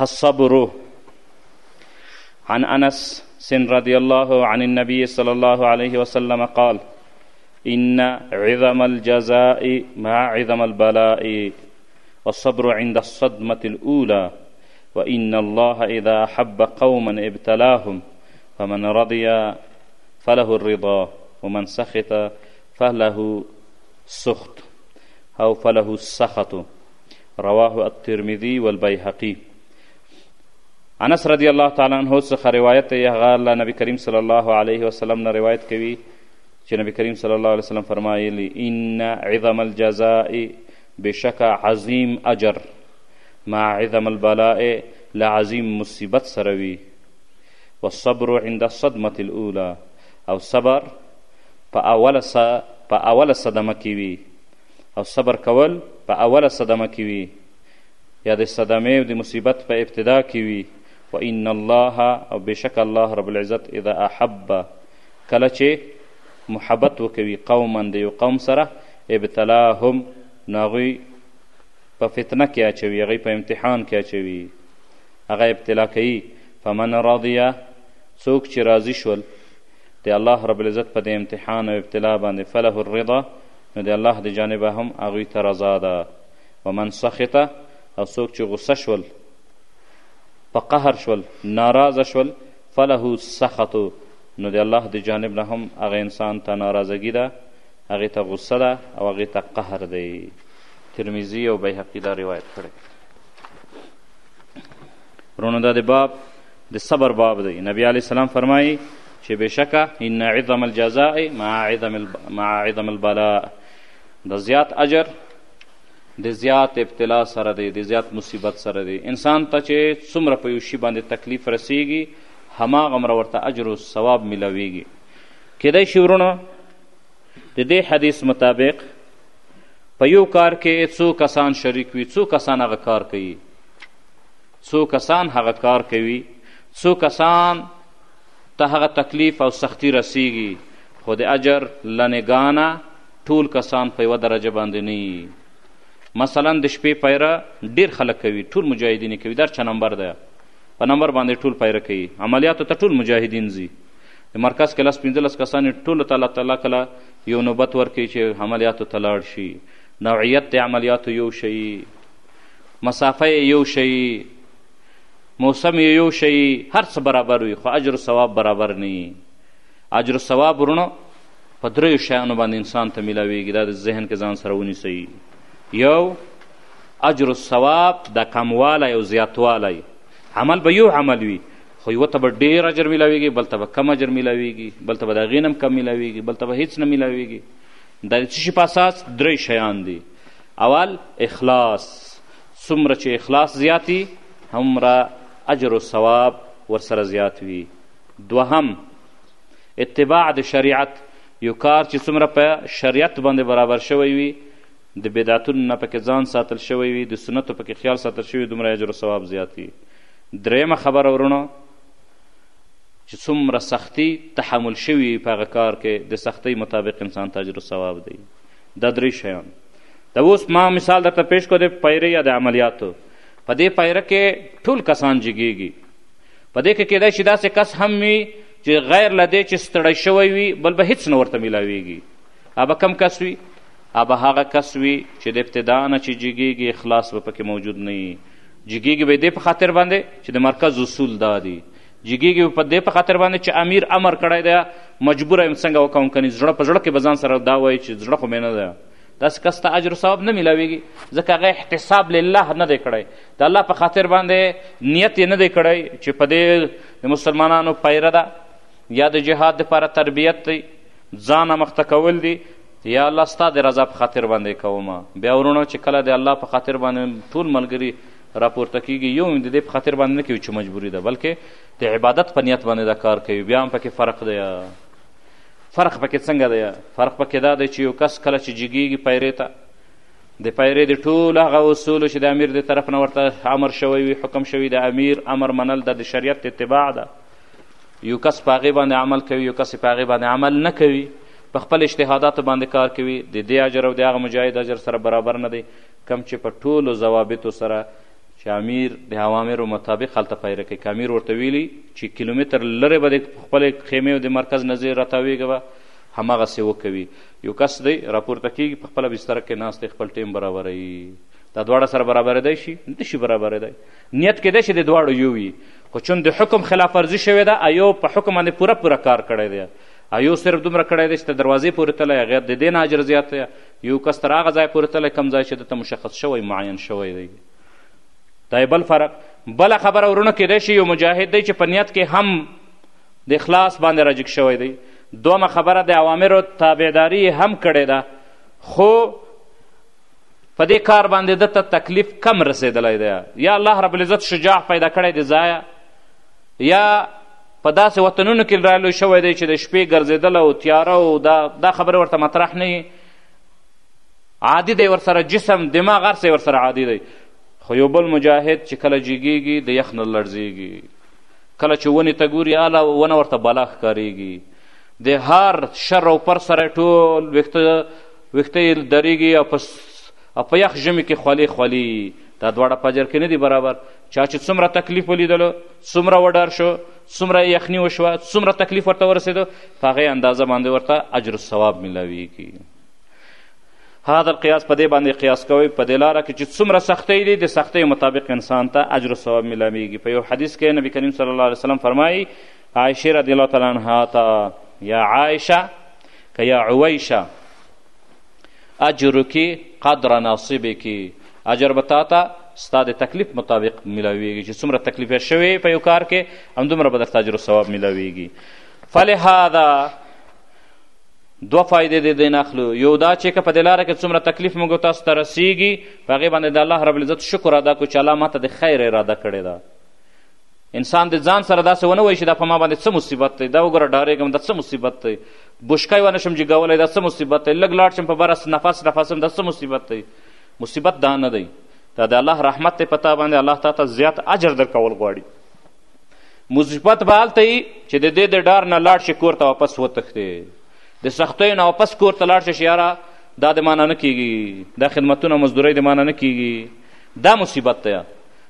الصبر عن أنس سن رضي الله عن النبي صلى الله عليه وسلم قال إن عظم الجزاء مع عظم البلاء والصبر عند الصدمة الأولى وإن الله إذا أحب قوما ابتلاهم فمن رضي فله الرضا ومن سخط فله سخط او فله السخط رواه الترمذي والبيهقي انس رضی الله تعالی عنه څخه روایت دی هغه له نبی کریم صلی الله علیه وسلم نه روایت کوي چې نبی کریم صلی الله علیه وسلم فرمایلی ان عظم الجزاء بشک عظیم اجر مع عظم البلاء له عظیم مصیبت سره وي والصبر عند الصدمة الاولى او صبر په اوله په اوله صدمه کې وي او صبر کول په اوله صدمه کې وي یا د صدمې او د مصیبت په ابتدا کې وي وان الله او بشک الله رب العزت اذا احب کله چې محبت وکوي قوما د یو قوم سره ابتلاهم نو هغوی په فتنه کې اچوي هغوی په امتحان کې اچوي هغه ابتلا کوي فمن راضیه څوک چې راضي شول د الله رب العزت په دې امتحان او ابتلا باندې فله الرضا نو د الله د جانبه هم هغوی ته رضا ده ومن سخطه او څوک چې غصه شول په قهر شول ناراضه شول فله سخط نو د الله د جانب نه هم هغه انسان ته ناراضګي ده هغې ته غصه ده او هغې ته قهر دی ترمیزي او بیهقي دا روایت کړی ورونو دا د باب د صبر باب دی نبی علیه السلام فرمایي چې بشکه ان عظم الجزاء مع عظم مع عظم البلاء د زیات اجر د زیات ابتلا سره دی د زیات مصیبت سره دی انسان ته چې څومره په یو شي باندې تکلیف رسیږي هماغه مره ورته اجر او ثواب میلاویږي کیدای شي ورونه د دې حدیث مطابق په یو کار کې څو کسان شریک وي څو کسان هغه کار کوي څو کسان هغه کار کوي څو کسان ته هغه تکلیف او سختی رسیږي خو د اجر له نګانه ټول کسان په یوه درجه باندې نه مثلا د شپې پیره ډیر خلک کوي ټول مجاهدین کوي در چه نمبر ده په نمبر باندې ټول پیره کوي عملیاتو ته ټول مجاهدین ځي د مرکز کې لس پنځلس کسان یې ټولو ته الله تعالی کله یو نوبت ورکوي چې عملیاتو ته لاړ شي نوعیت د عملیاتو یو شي مسافه یې یو شي موسم یې یو شي هر څه برابر وي خو اجر و ثواب برابر نه وي اجر و ثواب ورونو په دریو شیانو باندې انسان ته میلاویږي دا د ذهن کې ځان سره ونیسئ یو اجر و ثواب د کموالی او زیاتوالی عمل به یو عمل وي خو یوه ته به ډېر اجر میلاویږي بل ته به کم اجر میلاویږي بل ته به د هغې نه هم کم میلاویږي بل ته به هیڅ نه میلاویږي دا د څه شي په اساس درې شیان دي اول اخلاص څومره چې اخلاص زیات وي هومره اجر و ثواب ورسره زیات وي دوهم اتباع د شریعت یو کار چې څومره په شریعت باندې برابر شوی وي د بدعتونو نه پکې ځان ساتل شوی وي، د سنتو پکې خیال ساتل شوی دومره اجر او ثواب زیات وي. درېیمه خبره ورونو چې څومره سختي تحمل شوي وي په هغه کار کې د سختۍ مطابق انسان ته اجر او ثواب دی. دا درې شیان. دا اوس ما مثال درته پیش کړو د پیرې یا د عملیاتو. په دې پیره کې ټول کسان جګیږي. په دې کې کېدای شي داسې کس هم وي چې غیر له دې چې ستړی شوی وي بل به هیڅ نه ورته میلاویږي. ابه کم کس وي ابه هغه کس وي چې د ابتدا نه چې جګېږي اخلاص به پکې موجود نه وي جګېږي به دې په خاطر باندې چې د مرکز اصول دا دي جګېږي به په دې په خاطر باندې چې امیر امر کړی دی مجبور یم څنګه وکوم کنی زړه په زړه کې به ځان سره دا وایي چې زړه خو مې نه دی داسې کس ته اجر ثواب نه میلاویږي ځکه هغه احتساب لله نه دی کړی د الله په خاطر باندې نیت یې نه دی کړی چې په دې د مسلمانانو پیره ده یا د جهاد دپاره تربیت دی ځان امخته کول دي یا الله ستا د رضا په خاطر باندې کوم بیا ورونو چې کله د الله په خاطر باندې ټول ملګري راپورته کیږي یو د دې په خاطر باندې نه کوي چې مجبوري ده بلکې د عبادت په نیت باندې دا کار کوي بیا هم پکې فرق دی فرق پکې څنګه دی فرق پکې دا دی چې یو کس کله چې جګیږي پیرې ته د پیرې د ټول هغه اصولو چې د امیر د طرف نه ورته امر شوی وي حکم شوی د امیر امر منل د شریعت اتباع ده یو کس په هغې باندې عمل کوي یو کس په هغې باندې عمل نه کوي په خپل اجتهاداتو باندې کار کوي د دې اجر او د هغه مجاهد اجر سره برابر نه دی کم چې په ټولو ضوابطو سره چې امیر د اوامرو مطابق هلته پیره کوي که امیر ورته ویلي چې کیلومتر لرې به د خپلې خیمې او د مرکز نه ځې راتاویږه به هماغسې وکوي یو کس دی راپورته کیږي په خپله بستره کې ناست دی خپل ټیم برابروي دا دواړه سره برابرېدای شي نه شي برابرېدای نیت کېدای شي د دواړو یو وي خو چون د حکم خلاف ورزي شوې ده ایو په حکم باندې پوره پوره کار کړی دی ایو صرف دومره کړی دی چې تر دروازې پورې تللی هغه د دې نه اجر زیات دی یو کس تر هغه ځایه پورې تللی کوم ځای چې دته مشخص شوی معین شوی دی دا یې بل فرق بله خبره ورونه کېدای شي یو مجاهد دی چې په نیت کې هم د اخلاص باندې راجګ شوی دی دومه خبره د اوامرو تابعداري هم کړې ده خو په دې کار باندې ده ته تکلیف کم رسېدلی دی یا الله رب العزت شجاع پیدا کړی دی ځایه یا په داسې وطنونو کې را لوی شوی دی چې د شپې ګرځېدل او تیاره او دا, دا خبرې ورته مطرح نه وي عادي دی ورسره جسم دماغ هر څه ورسره عادي دی خو یو بل مجاهد چې کله جیږیږي د یخ نه لړزیږي کله چې ونې ته ګوري اله ونه ورته بلا ښکاریږي د هر شر او پر سره ټول ویښته ویښته یې درېږي او په او په یخ ژمي کې خولې خولې دا دواړه په اجر کې نه دي برابر چا چې څومره تکلیف ولیدلو څومره وډار شو څومره یخني وشوه څومره تکلیف ورته ورسېدو په هغې اندازه باندې ورته اجر ثواب میلاویږي هذا القیاس په دې باندې قیاس کوي په دې لاره کې چې څومره سختۍ دي د سختۍ مطابق انسان ته اجر و ثواب میلامیږي په یو حدیث کې نبی کریم صلی الله علیه وسلم فرمایي عایشه رضی الله تعالی عنها ته یا عایشه که یا عویشه اجرک قدر ناصبک اجر به تا ته ستا د تکلیف مطابق میلاویږي چې څومره تکلیف شوی په یو کار کې همدومره به درته اجر و ثواب میلاویږي فلهذا دوه فایدې د دین اخلو یو دا چې که په دې لاره کې څومره تکلیف موږ تاسو ته رسیږي په هغې باندې د الله رب العزت شکر ادا کړو چې الله ماته د خیر اراده کړې ده انسان د ځان سره داسې ونه وایي چې دا په ما باندې څه مصیبت دی دا وګوره ډارېږم دا څه مصیبت دی بوشکی ونه شم جګولی دا څه مصیبت دی لږ لاړ شم په بره نفس نفسم دا څه مصیبت دی مصیبت دا نه دی دا د الله رحمت دی په تا باندې الله تا ته زیات اجر در کول غواړي مصیبت به هلته یي چې د دې د ډار نه لاړ شي کور ته واپس وتښتې د سختیو نه واپس کور ته لاړ شي چې یاره دا د معنی نه کیږي دا خدمتونه مزدورۍ د معنی نه کیږي دا مصیبت دی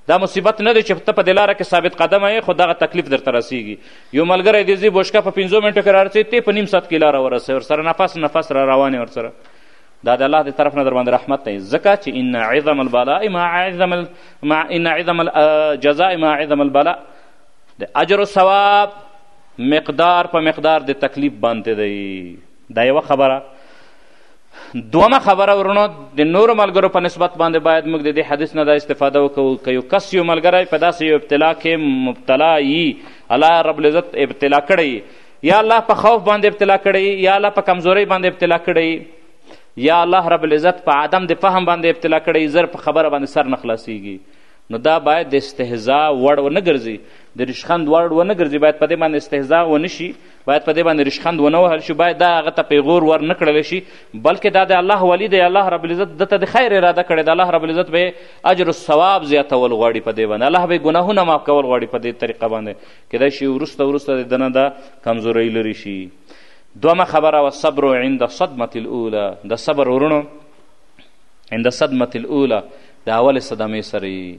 دا مصیبت نه دی چې ته په دې لاره کې ثابت قدمه یې خو دغه تکلیف درته رسیږي یو ملګری دې ځي بوشکه په پنځو منټو کې رارسوي ته په نیم ساعت کې لاره ورسوي ورسره نفس نفس را روان یې ورسره دا د الله د طرف نه در باندې رحمت دی ځکه چې ان عظم البلاء مع عظم ال... مع ان عظم الجزاء مع عظم البلاء د اجر او ثواب مقدار په مقدار د تکلیف باندې دی دا یوه خبره دومه خبره ورونو د نورو ملګرو په نسبت باندې باید موږ د دې حدیث نه دا استفاده وکړو که یو کس یو ملګری په داسې یو ابتلا کې مبتلا یي الله رب العزت ابتلا کړی یا الله په خوف باندې ابتلا کړی یا الله په کمزورۍ باندې ابتلا کړی یا الله رب العزت په عدم د فهم باندې ابتلا کړی زر په خبره باندې سر نه خلاصیږي نو دا باید د استهزا وړ ونه ګرځي د ریشخند وړ ونه ګرځي باید په دې باندې استهزا ونه شي باید په دې باندې ریشخند ونه وهل شي باید دا هغه ته پیغور ور نه کړل شي بلکې دا د الله ولی دی الله رب العزت ده ته د خیر اراده کړې ده الله رب العزت به اجر الثواب زیاتول غواړي په دې باندې الله به ګناهونه معاف کول غواړي په دې طریقه باندې کیدای شي وروسته وروسته د دنه دا کمزورۍ لرې شي دومه خبره و صبر عند صدمه الاولى د صبر ورونو عند صدمه الاولى د اول صدمې سره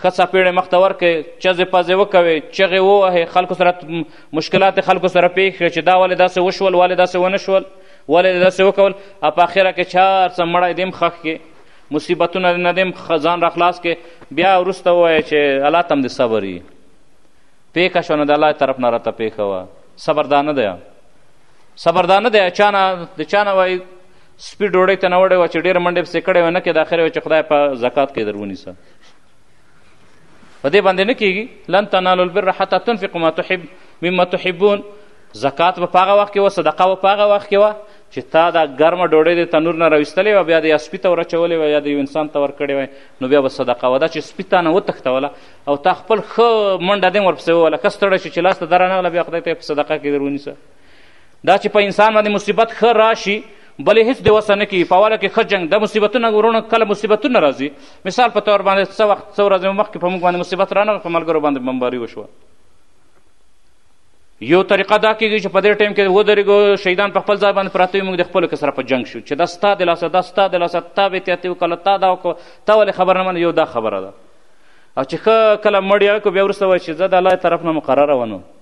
ښه څپېړې مخته ورکړئ چزې پزې وکوي چغې ووهې خلکو سره مشکلات خلکو سره پېښ کړي چې دا ولې داسې وشول ولې داسې ونه شول ولې دې داسې وکول او په اخره کې چې هر څه مړی دې هم ښخ کړي مصیبتونه نه دې هم ځان راخلاص کړي بیا وروسته ووایه چې الله ته هم دې صبر وي پېښه شوه نو د الله طرف نه راته پېښه وه صبر دا نه دی صبر دا نه دی چا نه د چا نه وایي سپي ډوډۍ ته نه وړې وه چې ډېره منډې پسې کړې وه نه کې د اخرې وه چې خدای په زکات کې در ونیسه په دې باندې نه کېږي لن تنالو البر حتی تنفقو ما تحب مما تحبون زکات به په هغه وخت کې وه صدقه به په هغه وخت کې وه چې تا دا ګرمه ډوډۍ د تنور نه راویستلې وه بیا د یا سپي ته ورچولې وه یا د یو انسان ته ورکړې وای نو بیا به صدقه وه دا چې سپي تا نه وتښتوله او تا خپل ښه منډه دې هم ورپسې ووله که ستړی شو چې لاس ته درنغله بیا خدای ته یې په صدقه کې در ونیسه دا چې په انسان باندې مصیبت ښه راشي بلې هیڅ دی وسه نه کیږي په اوله کې ښه جنګ د مصیبتونه ورونه کله مصیبتونه راځي مثال په طور باندې څه وخت څه ورځې مخکې په موږ باندې مصیبت رانغی په ملګرو باندې بمباري وشوه یو طریقه دا کیږي چې په دې ټایم کې ودرېږو شهیدان په خپل ځای باندې پراته وي موږ د خپلو کې سره په جنګ شو چې دا ستا د لاسه دا ستا د لاسه تا به احتیاطي وکړه تا دا وکړه تا ولې خبر نه منې یو دا خبره ده او چې ښه کله مړ یې کړو بیا وروسته وایي چې زه د الله طرف نه مقرره ونه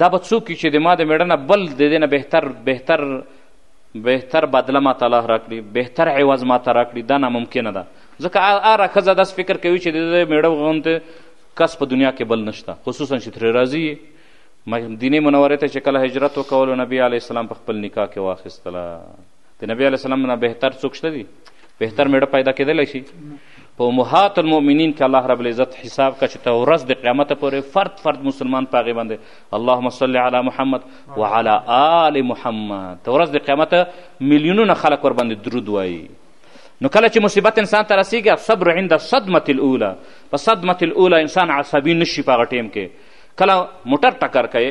دا به څوک چې د ما د میړه نه بل د دې نه بهتر بهتر بهتر بدله ما ته الله راکړي بهتر عوض ما ته راکړي دا ناممکنه ده ځکه هره ښځه داسې فکر کوي چې د میړه غوندې کس په دنیا کې بل نشته خصوصا چې ترې راضي مدینې منورې ته چې کله هجرت وکولو نبی علیه السلام په خپل نکاح کې واخیستله د نبی علیه السلام نه بهتر څوک شته دي بهتر میړه پیدا کېدلی شي په امهات المؤمنین کې الله رب العزت حساب کا چې ته ورځ د قیامت پورې فرد فرد مسلمان په هغې باندې اللهم صل علی محمد وعلى آل محمد ته ورځ د قیامت میلیونونه خلک ورباندې درود وایي نو کله چې مصیبت انسان ته رسیږي صبر عند صدمه الاولى په صدمه الاولى انسان عصبي نشي په هغه ټیم کې کله موټر ټکر کوي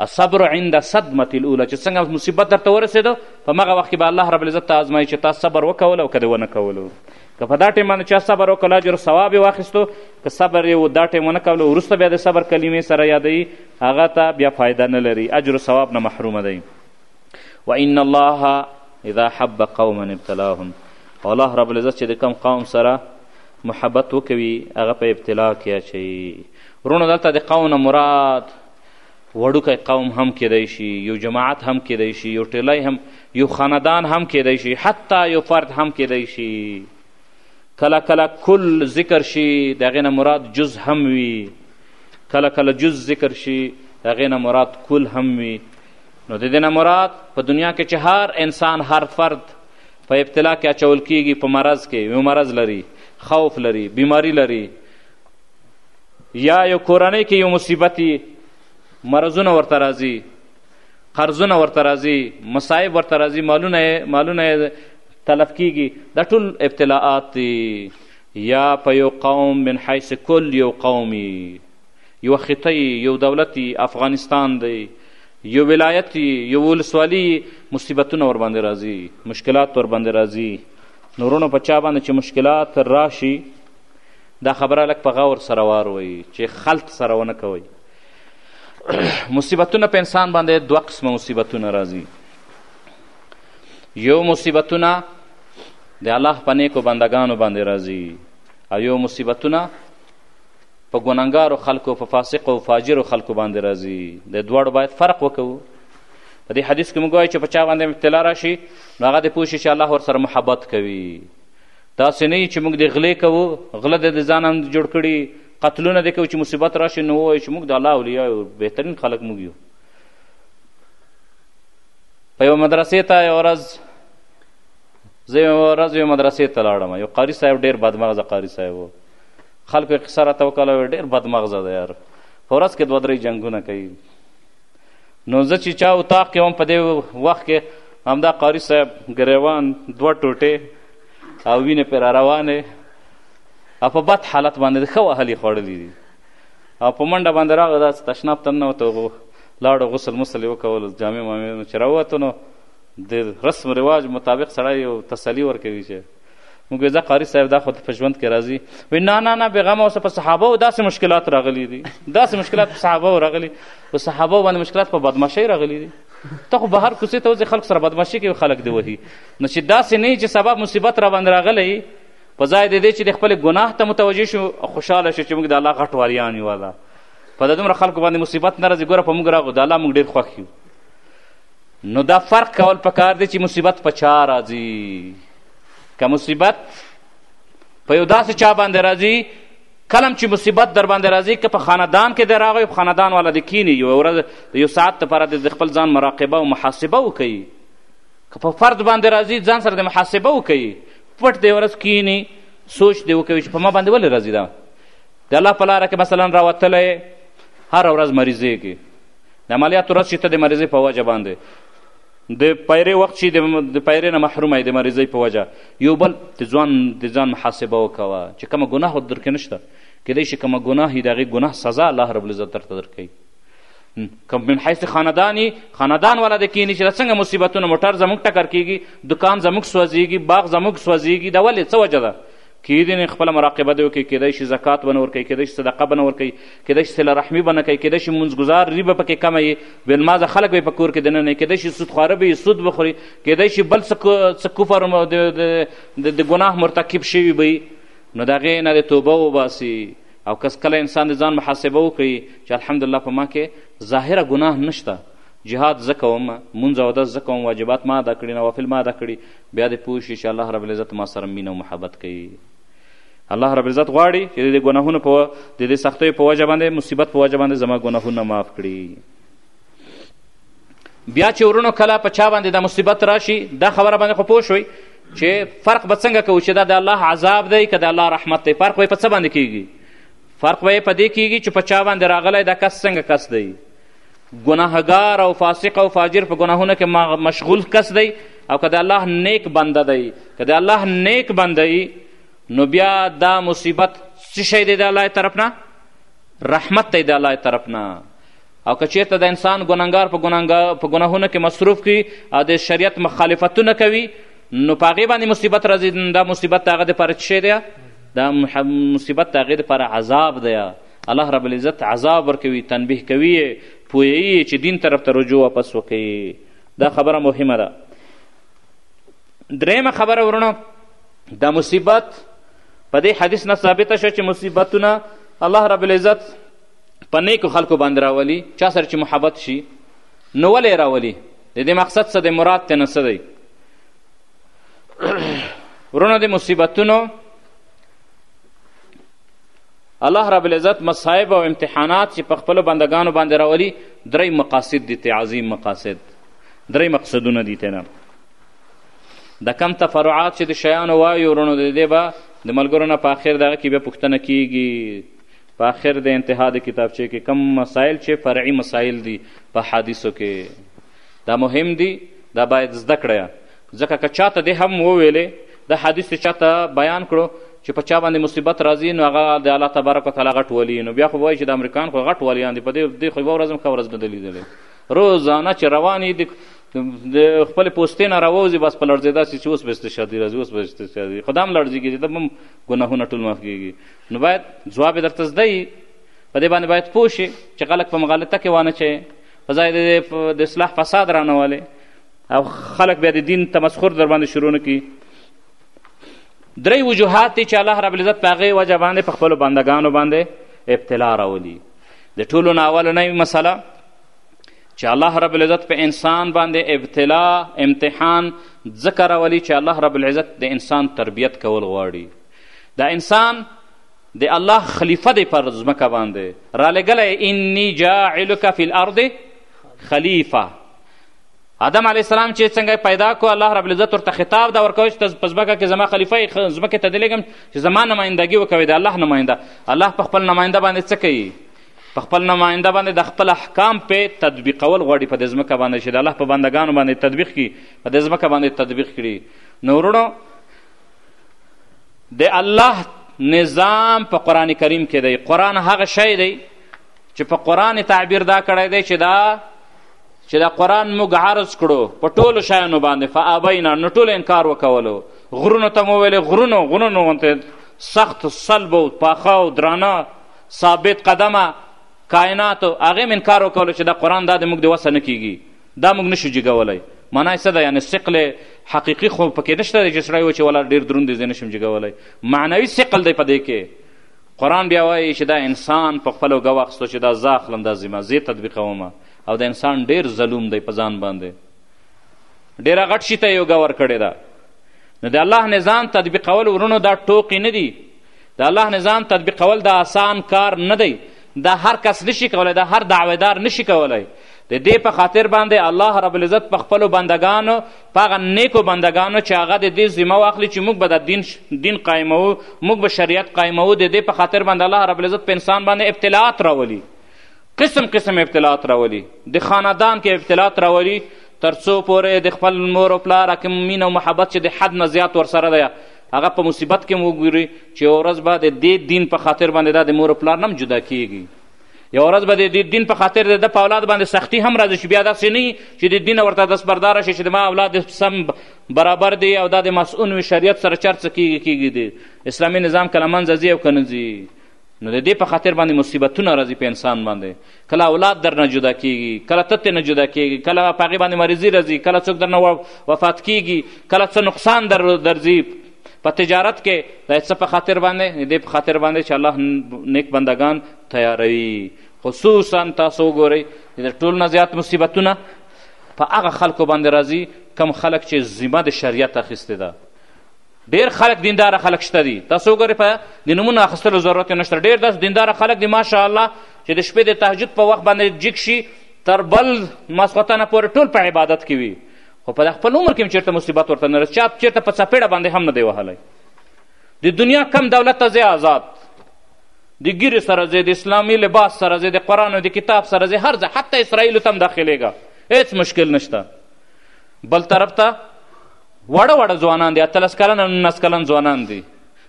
الصبر عند صدمه الاولى چې څنګه مصیبت درته ورسېده په مغه وخت کې به الله رب العزت ته ازمایي چې تا صبر وکول او که دې ونه کولو که په دا ټیم باندې چا صبر وکړ اجر ثواب یې واخیستو که صبر یې دا ټیم ونه کولو وروسته بیا د صبر کلمې سره یادوي هغه ته بیا فایده نه لري اجر ثواب نه محرومه دی وان الله اذا حب قوما ابتلاهم الله رب العزت چې د کوم قوم سره محبت وکوي هغه په ابتلا کې اچوي ورونو دلته د قوم نه مراد وړوکی قوم هم کیدای شي یو جماعت هم کیدای شي یو ټلی هم یو خاندان هم کیدای شي حتی یو فرد هم کیدای شي کله کله کل ذکر شي د هغې نه مراد جز هم وي کله کله جز ذکر شي د هغې نه مراد کل هم وي نو د دې نه مراد په دنیا کې چې هر انسان هر فرد په ابتلا کې اچول کیږي په مرض کې یو مرض لري خوف لري بیماری لري یا یو کورنۍ کې یو مصیبت مرضونه ورته راځي قرضونه ورته راځي مصایب ورته راځي مالونه مالونه تلف کیږي دا ټول ابتلاعات دي یا په یو قوم من حیث کل یو قومي یو خطه یو دولت افغانستان دی یو ولایت یو ولسوالي مصیبتونه ورباندې راځي مشکلات ورباندې راځي نورونو په چا باندې چې مشکلات راشي دا خبره لږ په غور سره واروئ چې خلط سره ونه کوئ مصیبتونه په انسان باندې دوه قسمه مصیبتونه راځي یو مصیبتونه د الله په نیکو بندګانو باندې راځي او یو مصیبتونه په ګننګارو خلکو په فاسقو او فاجرو خلکو باندې راځي د دواړو باید فرق وکړو په دې حدیث کې موږ وایو چې په چا باندې ابتلا راشي نو هغه دې پوه شي چې الله ورسره محبت کوي داسې نه چې موږ د غلې کوو غله د ځان هم جوړ کړي قتلونه د کوو چې مصیبت راشي نو ووایو چې موږ د الله اولیا یو بهترین خلک موږ یو په یوه مدرسې ته یوه ورځ زه یوه ورځ یوې مدرسې ته لاړم یو قاري صاحب ډېر بدمغزه قاري صاحب و خلکو یې قصه راته وکړه ډېر بدمغزه دی یار په ورځ کې دوه درې جنګونه کوي نو زه چې چا اتاق کې وم په دې وخت کې همدا قاري صاحب ګریوان دوه ټوټې او وینې پرې راروانې او په بد حالت باندې ښه وهل یې خوړلي دي او په منډه باندې راغله داسې تشناب ته ننوته لاړو غسل مسل یې وکولو جامې مامې چې راووتو نو د رسم رواج مطابق سړی یو تسلي ورکوي چې موږ ځا قاری صاحب دا خو په ژوند کې راځي وی نه نه نه بیغمه اوس په صحابه او داسې مشکلات راغلي دي داسې مشکلات په صحابه راغلي په صحابه باندې مشکلات په بدمعشۍ راغلي دي ته خو بهر کوڅې ته وځې خلک سره بدمعشي کوي خلک دی وهي نو چې داسې نه چې سبب مصیبت را باندې راغلی په ځای د دې چې د خپل ګناه ته متوجه شو خوشحاله شو چې موږ د الله غټ واریان یو الله په د دومره خلکو باندې مصیبت نه راځي ګوره په موږ راغو د الله موږ ډېر خوښ یو نو دا فرق کول پکار دی چې مصیبت په چا راځي که مصیبت په یو داسې چا باندې راځي کلم چې مصیبت در باندې راځي که په خاندان کې دی راغی په خاندان والا دی کینی یو ورځ د یو ساعت لپاره د خپل ځان مراقبه او محاسبه وکوي که په فرد باندې راځي ځان سره د محاسبه وکوي پټ دی ورځ کینی سوچ دی وکوي چې په ما باندې ولې راځي دا د الله په لاره کې مثلا راوتلی هره ورځ مریضېږي د عملیات ورځ چې ته د مریضۍ په وجه باندې د پیرې وخت چې د پیرې نه محروم د مریضۍ په وجه یو بل د ځوان د ځان محاسبه وکوه چې کومه ګناه ور درکې نشته کیدای شي کومه ګناه وي د هغې ګناه سزا الله رب العزت درته درکوي که من حیث خاندانی خاندان والا د کینی چې څنګه مصیبتونه موټر زموږ ټکر کیږي دکان زموږ سوځیږي باغ زموږ سوځیږي دا ولې څه وجه ده کیدی نه خپله مراقبه دې وکړي کیدای شي زکات به نه ورکوي کیدای شي صدقه به نه ورکوي کیدای شي صله رحمي به نه کوي کیدای شي منځګزار ری به پکې کمه یي بېنمازه خلک به یې په کور کې دننه کیدای شي سودخواره به یې سود بخوري کیدای شي بل څه کفر د ګناه مرتکب شوي به نو د هغې نه د توبه وباسي او کس کله انسان د ځان محاسبه وکړي چې الحمدلله په ما کې ظاهره ګناه نشته جهاد زه کوم مونځ اودس زه کوم واجبات ما ادا کړي نوافل ما ادا کړي بیا دې پوه شي چې الله رب العزت ما سره مینه او محبت کوي الله رب العزت غواړي چې د دې ګناهونو په د دې سختیو په وجه باندې مصیبت په وجه باندې زما ګناهونه معاف کړي بیا چې ورونو کله په چا باندې دا مصیبت راشي دا خبره باندې خو پوه شوئ چې فرق به څنګه کوو چې دا د الله عذاب دی که د الله رحمت دی فرق به یې په څه باندې کیږي فرق به یې په دې کیږي چې په چا باندې راغلی دا کس څنګه کس دی ګناهګار او فاسق او فاجر په ګناهونو کې مشغول کس دی او که د الله نیک بنده دی که د الله نیک بنده یي نو بیا دا مصیبت څه شی دی د الله طرف نه رحمت دی د الله طرف نه او که چیرته د انسان ګناهګار په ګناهګار په ګناهونو کې مصروف کړي او د شریعت مخالفتونه کوي نو په هغې باندې مصیبت راځي دا مصیبت د هغه دپاره څه شی دی دا مصیبت د هغې دپاره عذاب دی الله رب العزت عذاب ورکوي تنبیه کوي یې پوهیي یې چې دین طرف ته رجوع واپس وکړي دا خبره مهمه ده درېیمه خبره ورونو دا مصیبت په دې حدیث نه ثابته شوه چې مصیبتونه الله رب العزت په نیکو خلکو باندې راولي چا سره چې محبت شي نو ولې راولي د دې مقصد څه دی مراد ته نه څه دی ورونو د مصیبتونو الله رب العزت مصائب او امتحانات چې په خپلو بندګانو باندې راولي درې مقاصد دي ته عظیم مقاصد درې مقصدونه دي تېنه د کم تفرعات چې د شیانو وایو وروڼو د دې به د ملګرو نه په آخر دغه کې بیا پوښتنه کیږي په آخر د انتها د کتابچې کې کم مسایل چې فرعي مسایل دي په حادثو کې دا مهم دي دا باید زده کړی ځکه که چا ته دې هم وویلې دا حدیث چې چا ته بیان کړو چې په چا باندې مصیبت راځي نو هغه د الله تبارک وتعالی غټ ولي نو بیا خو وایي چې د امریکایان خو غټ ولیان دي په دې دې خو یوه ورځ هم ښه ورځ نه ده لیدلې روزانه چې روان یې د خپلې پوستې نه راووځي بس په لړزېدا سي چې اوس به استشهادي راځي اوس به استشهادي خو دا هم لړزېږي چې دا به هم ګناهونه ټول معاف کېږي نو باید ځواب یې درته زده وي په دې باندې باید پوه شي چې خلک په مغالطه کې وانه چي په ځای د اصلاح فساد رانه والي او خلک بیا د دین تمسخر در باندې شروع نه کړي درې وجوهات دي چې الله رب العزت په هغې وجه باندې په خپلو بندګانو باندې ابتلا راولي د ټولو نه اولنۍ مسله چې الله رب العزت په انسان باندې ابتلا امتحان ځکه راولي چې الله رب العزت د انسان تربیت کول غواړي دا انسان د الله خلیفه دی پر ځمکه باندې رالیږلی انی جاعلک فی الارض خلیفه آدم علیه السلام چې څنګه پیدا کو الله رب العزت ورته خطاب دا ورکوي چې په ځمکه کې زما خلیفه یې ځمکې ته دلېږم چې زما نمایندګي وکوي د الله نماینده الله په خپل نماینده باندې څه کوي په خپل نماینده باندې د خپل احکام په تطبیقول غواړي په دې ځمکه باندې چې د الله په بندګانو باندې تطبیق کړي په دې ځمکه باندې تطبیق کړي نو وروڼو د الله نظام په قرآن کریم کې دی قرآن هغه شی دی چې په قرآن تعبیر دا کړی دی چې دا چې دا قرآن موږ عرض کړو په ټولو شیانو باندې فابینا نو ټولو انکار وکولو غرونو ته مو ویلې غرونو غرونو غونته سخت صلب او پاخه او درانه ثابت قدمه کائناتو هغې هم انکار وکولو چې دا قرآن دا د موږ د وسه نه کیږي دا موږ نشو جګولی معنا یې څه ده یعنې ثقل حقیقي خو پکې نشته دی چې سړی و چې ولا ډېر دروند دی زه نشم جګولی معنوي ثقل دی په دې کې قرآن بیا وایي چې دا انسان په خپلو ګه واخیستو چې دا زه اخلم دا ذمه زه تطبیقوم او د انسان ډیر ظلوم دی په ځان باندې ډیره غټ شي ته یوګه ورکړې ده نو د الله نظام تطبیقول ورونو دا ټوقې نه دي د الله نظام تطبیقول د آسان کار نه دی دا هر کس نشي کولی دا هر دعویدار نشي کولی د دې په خاطر باندې الله رب العزت په خپلو بندګانو په هغه نیکو بندګانو چې هغه د دې ذمه واخلي چې موږ به د دین دین قایموو موږ به شریعت قایموو د دې په خاطر باندې الله رب العزت په انسان باندې ابتلاعات راولي قسم قسم ابتلاات راولي د خاندان کې ابتلاات راولي تر څو پورې د خپل مور او پلار کوم مینه او محبت چې د حد نه زیات ورسره دی هغه په مصیبت کې وګوري چې یوه ورځ به د دې دین په خاطر باندې دا د مور او پلار نه هم جدا کیږي یوه ورځ به د دې دین په خاطر د ده په اولاد باندې سختی هم راځي چې بیا داسې نه چې د دین ورته دستبرداره شي چې د ما اولاد سم برابر دی او دا د مسؤون وي شریعت سره چرڅه کیږي کیږي دی اسلامي نظام که له منځه ځي او که نه ځي نو د دې په خاطر باندې مصیبتونه راځي په انسان باندې کله اولاد در نه جدا کیږي کله ته نه جدا کیږي کله په هغې باندې مریضي راځي کله څوک در نه وفات کیږي کله څه نقصان در درځي په تجارت کې د څه په خاطر باندې د دې په خاطر باندې چې الله نیک بندگان تیاروي خصوصا تاسو وګورئ د ټول نه زیات مصیبتونه په هغه خلکو باندې راځي کم خلک چې ذمه د شریعت اخیستې ده ډېر خلک دینداره خلک شته دي تاسو وګورئ په د نومونو اخیستلو ضرورت نشته ډېر داسې دینداره خلک دي ماشاءالله چې د شپې د تهجد په وخت باندې جګ شي تر بل ماسخوتنه پورې ټول په عبادت کې وي خو په خپل عمر کې هم چېرته مصیبت ورته نه رسي چا چېرته په څپېړه باندې هم نه دی وهلی د دنیا کم دولت ته ځې آزاد د ګیرې سره ځې د اسلامي لباس سره ځې د قرآن او د کتاب سره ځې هر ځای حتی اسرائیلو ته هم داخلېږه هېڅ مشکل نشته بل طرف ته وړه وړه ځوانان دي اتلس کلن او نولس کلن ځوانان دي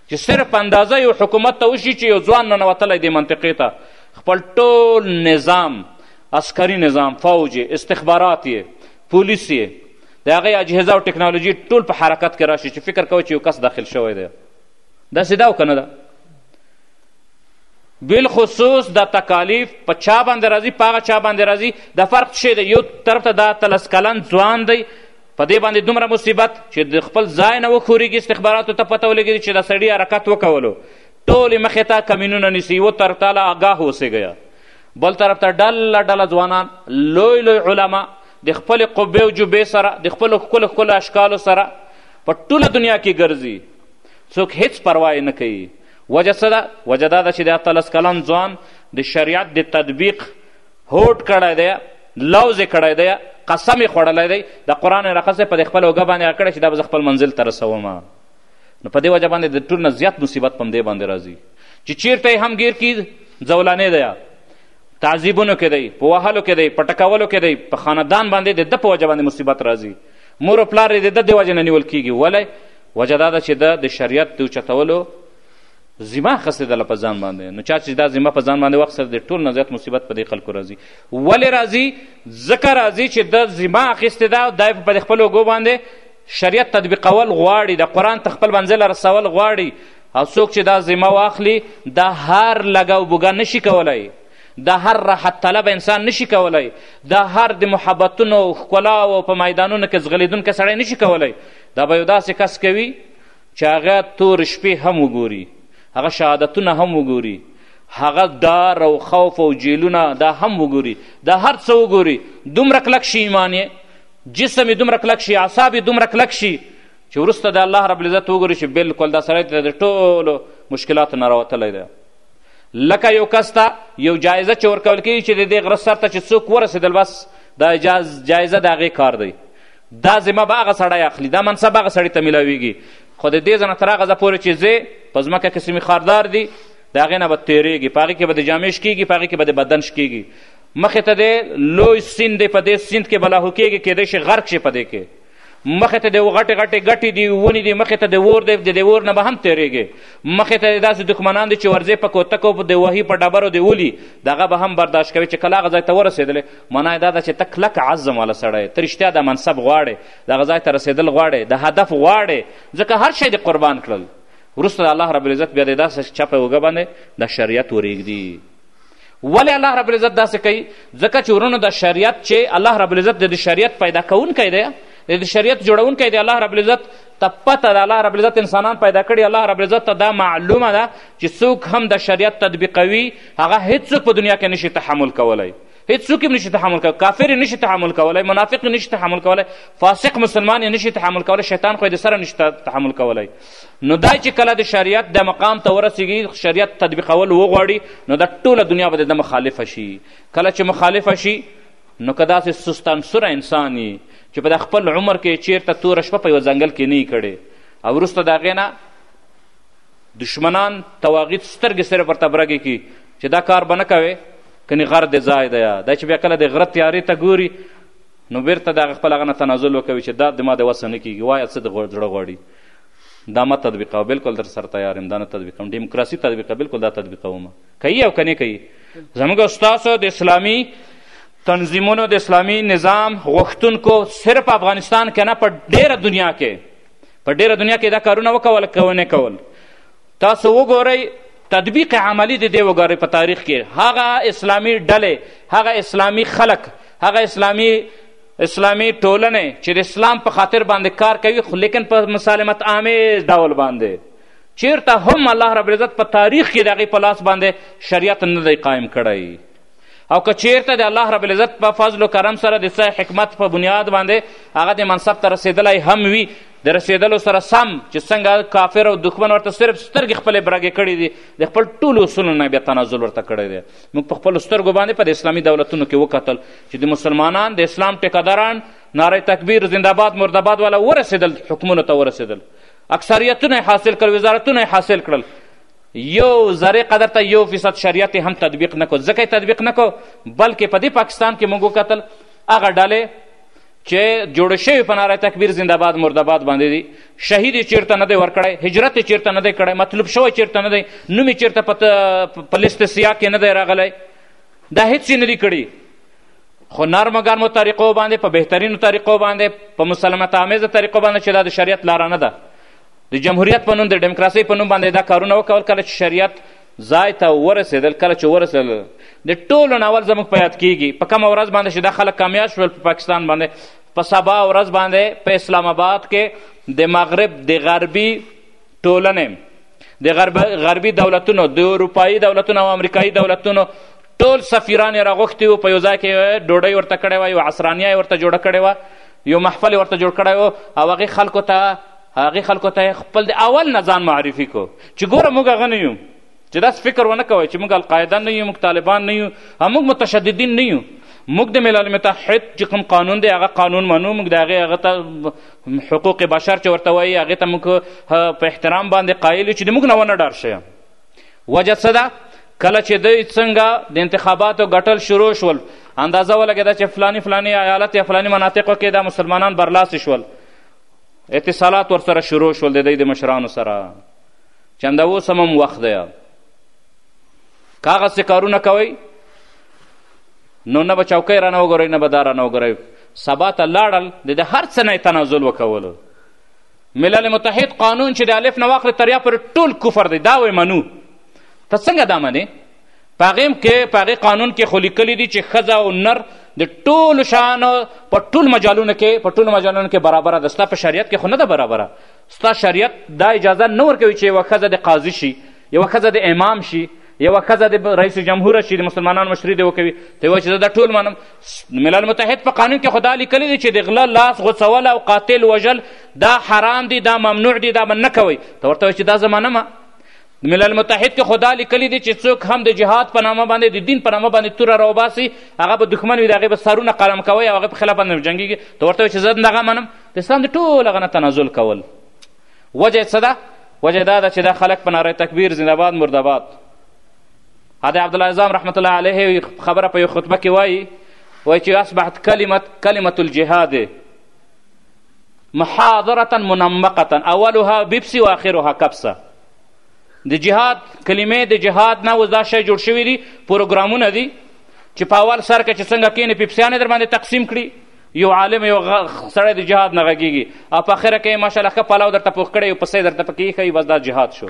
چې صرف اندازه یو حکومت ته وشي چې یو ځوان ننوتلی دی منطقې ته خپل ټول نظام عسکري نظام فوج استخبارات یې پولیس یې د هغې اجهزه او ټکنالوژي ټول په حرکت کې راشي چې فکر کوئ چې یو کس داخل شوی دی داسې ده او که نه ده بالخصوص دا تکالیف په چا باندې راځي په هغه چا باندې راځي دا فرق څه دی یو طرف ته دا اتلس کلن ځوان دی په دې باندې دومره مصیبت چې د خپل ځای نه وښورېږي استخباراتو ته پته ولګېږي چې دا سړي حرکت وکولو ټولې مخې ته کمینونه نیسي یوه طرف ته له آګاه اوسېږئ بل طرف ته ډله ډله ځوانان لوی لوی علما د خپلې قبې او جوبې سره د خپلو ښکلو ښکلو اشکالو سره په ټوله دنیا کې ګرځي څوک هیڅ پروا نه کوي وجه څه ده وجه دا ده چې د اتلس کلن ځوان د شریعت د تطبیق هوډ کړی دی لوز یې کړی دی قسم یې خوړلی دی د قرآن رقص په د خپل اوږه باندې کړی چې دا به زه خپل منزل ته رسوم نو په دې وجه باندې د ټول نه زیات مصیبت په همدې باندې راځي چې چیرته یې هم ګیر کړي ځولانې دی تعذیبونو کې دی په وهلو کې دی په ټکولو کې دی په خاندان باندې د ده په وجه باندې مصیبت راځي مور او پلار یې د ده د وجې نه نیول کیږي ولی وجه دا ده چې ده د شریعت د اوچتولو ذمه اخستدله په ځان باندې نو چا چې دا ذمه په ځان باندې واخسته د ټول نه زیات مصیبت په دې خلکو راځي ولې راځي ځکه راځي چې د ذمه اخیستې ده دا په خپل اوږو باندې شریعت تطبیقول غواړي د قرآن ته خپل منزل رسول غواړي او څوک چې دا ذمه واخلي دا هر لګه او بوګه نشي کولی دا هر راحت طلب انسان نشي کولی دا هر د محبتونو او ښکلاو په میدانونو کې ځغلیدونکی سړی نشي کولی دا به یو داسې کس کوي چې هغه تورې شپې هم وګوري هغه شهادتونه هم وګوري هغه ډار او خوف او جیلونه دا هم وګوري دا هر څه وګوري دومره کلک شي ایمان یې جسم یې دومره کلک شي اعصاب یې دومره کلک شي چې وروسته د الله رب العزت وګوري چې بلکل دا سړی ته د ټولو مشکلاتو نه راوتلی دی لکه یو کس ته یو جایزه چې ورکول کېږي چې د دې غره سر ته چې څوک ورسېدل بس دا جایزه د هغې کار دی دا ذمه به هغه سړی اخلي دا منصب هغه سړي ته میلاویږي خو د دې ځنه تر هغه ځه پورې چې زه په ځمکه کې سیمې خاردار دي د هغې نه به تېرېږي په هغې کې به د جامې شکېږي په هغې کې به د بدن شکېږي مخې ته دی لوی سیند دی په دې سیند کې به لاهو کېږي کېدای شي غرق شي په دې کې مخې ته د غټې غټې ګټې دي ونې دي مخې ته د اور دی د دې اور نه به هم تېرېږي مخې ته داسې دښمنان دي چې ورځې په کوتکو د وهي په ډبرو د ولي دغه به هم برداشت کوي چې کله هغه ځای ته ورسېدلی معنا دا ده چې ته کلک عزم والا سړی ته رښتیا د منصب غواړې دغه ځای ته رسېدل غواړې د هدف غواړې ځکه هر شی دې قربان کړل وروسته الله رب العزت بیا دې داسې چپه اوږه باندې د شریعت ورېږدي ولې الله رب العزت داسې کوي ځکه چې ورونو د شریعت چې الله رب العزت د شریعت پیدا کوونکی دی د شریعت جوړونکی دی الله رب العزت ته پته ده الله رب العزت انسانان پیدا کړي الله رب العزت ته دا معلومه ده چې څوک هم د شریعت تطبیقوي هغه هیڅوک په دنیا کې نشي تحمل کولی هیڅوک یې نشي تحمل کولی کافر یې نشي تحمل کولی منافق یې نشي تحمل کولی فاسق مسلمان یې نشي تحمل کولی شیطان خو یې د سره نشي تحمل کولی نو دا چې کله د شریعت د مقام ته ورسیږي شریعت تطبیقول وغواړي نو دا ټوله دنیا به د مخالفه شي کله چې مخالفه شي نو که داسې سستانسوره انسان یي چې په د خپل عمر کې چیرته توره شپه په یوه ځنګل کې نه کړې او وروسته د هغې نه دشمنان تواغیت سترګې سره ورته برګې کی چې دا کار به نه کوې کنې غر د ځای دی دا چې بیا کله د غره تیارې ته ګوري نو بیرته د هغه خپل هغه نه تنازل وکوي چې دا د ما د وسه نه کېږي وایه څه د زړه غواړي دا ما تطبیقوه بلکل در سره تیار یم دا نه تطبیقوم ډیموکراسي تطبیقه بلکل دا تطبیقوم کوي او که نه کوي زموږ ستاسو د اسلامي تنظیمونو د اسلامي نظام غوښتونکو صرف افغانستان که نه په ډېره دنیا کې په ډیره دنیا کې دا کارونه وکول کونه کول تاسو وګورئ تطبیق عملی د دې وګورئ په تاریخ کې هغه اسلامي ډلې هغه اسلامي خلک هغه اسلامي اسلامي ټولنې چې د اسلام په خاطر باندې کار کوي خو لیکن په مسالمت آمیز ډول باندې چیرته هم الله رب العزت په تاریخ کې د هغې په لاس باندې شریعت نه دی قایم کړی او که چیرته د الله رب العزت په فضل و کرم سره د څه حکمت په بنیاد باندې هغه د منصب ته رسېدلی هم وي د رسېدلو سره سم چې څنګه کافر او دښمن ورته صرف سترګې خپلې برګې کړې دي د خپل ټولو اصولو نه بیا تنازل ورته کړی دی موږ په خپلو سترګو باندې په د اسلامي دولتونو کې وکتل چې د مسلمانان د اسلام ټیکداران ناره تکبیر زندهباد مردباد والا ورسېدل حکمونو ته ورسېدل اکثریتونه یې حاصل کړل وزارتونه یې حاصل کړل یو ذرې قدر ته یو فیصد شریعت هم تطبیق نه کو ځکه تطبیق نه کو بلکې په دې پاکستان کې موږ وکتل هغه ډلې چې جوړ شوی په ناره تکبیر زنده باد مرده باد باندې دي شهید چیرته نه دی ورکړی هجرت چیرته نه دی کړی مطلوب شوی چیرته نه دی نوم یې چیرته په لیست سیاه کې نه دی راغلی دا هیڅ یې نه دي کړي خو نرمو ګرمو طریقو باندې په بهترینو طریقو باندې په مسلمت آمیزه طریقو باندې چې دا د شریعت لاره نه ده د جمهوریت په نوم د ډیموکراسۍ په نوم باندې دا کارونه وکول کله چې شریعت ځای ته ورسېدل کله چې ورسېدل د ټولو نه اول زموږ په یاد کیږي په کومه ورځ باندې چې دا خلک کامیاب شول په پاکستان باندې په سبا ورځ باندې په اسلام آباد کې د مغرب د غربي ټولنې د غرب غربي دولتونو د اروپایي دولتونو او امریکایي دولتونو ټول سفیران یې راغوښتي وو په یو ځای کې ډوډۍ ورته کړې وه یو عصرانیه یې ورته جوړه کړې وه یو محفل یې ورته جوړ کړی و او هغې خلکو ته هغې خلکو ته خپل د اول نه ځان معرفي کو چې ګوره موږ هغه نه یو چې داسې فکر ونه کوئ چې موږ القاعده نه یو موږ طالبان نه یو موږ متشددین نه یو موږ د ملل متحد چې کوم قانون دی هغه قانون منو موږ د هغې هغه ته حقوق بشر چې ورته وایي هغې ته موږ په احترام باندې قایل یو چې د موږ نه ونه ډار شئ وجه څه ده کله چې دوی څنګه د انتخاباتو ګټل شروع شول اندازه ولګېده چې فلاني فلاني ایالت یا فلاني مناطقو کې دا مسلمانان برلاسي شول اتصالات ورسره شروع شول د دی د مشرانو سره چې همدا اوس هم هم وخت دی که هغسې کارونه کوئ نو نه به چوکۍ رانه وګورئ نه به دا رانه وګورئ سبا ته لاړل د د هر څه نه تنازل وکولو ملل متحد قانون چې د الف نه واخلې تر یا پر ټول کفر دی دا وایي منو ته څنګه دا منې په هغې هم کې په هغې قانون کې خو لیکلي دي چې ښځه او نر د ټولو شانو په ټول مجالونو کې په ټولو مجالونو کې برابره ده ستا په شریعت کې خو نه ده برابره ستا شریعت دا اجازه نه ورکوي چې یوه ښځه د قاضي شي یوه ښځه د امام شي یوه ښځه د رئیس جمهور شي د مسلمانانو مشري دی وکوي ته یې وایي چې زه دا ټول منم ملل متحد په قانون کې خو دا لیکلي دي چې د غله لاس غوڅول او قاتل وژل دا حرام دي دا ممنوع دي دا به نه کوئ ته ورته وایي چې دا زه منمه ملل متحد کې خدا لیکلي دي چې څوک هم د جهاد په نامه باندې د دین په نامه باندې توره راوباسي هغه به دښمن وي د هغې به سرونه قلم کوی او هغه په خلاف باندې جنګېږي ته ورته وایي چې زه دغه منم د اسلام د ټول هغه نه تنازل کول وجه یې څه ده وجه دا ده چې دا خلک په ناره تکبیر زندهباد مردباد هدا عبدالله اعظام رحمت الله علیه خبره په یو خطبه کې وایي وایي چې اصبحت کلمت کلمت الجهاد محاضرة منمقة اولها بيبسي واخرها کپسه د جهاد کلمې د جهاد نه اوس دا شی جوړ شوي دي پروګرامونه دي چې په اول سر کې چې څنګه کینې پیپسیانې در باندې تقسیم کړي یو عالم یو سړی د جهاد نه غږیږي او په اخره کې ماشاءالله ښه پلاو درته پوخ کړی یو پسې درته پکې ایښی بس دا جهاد شو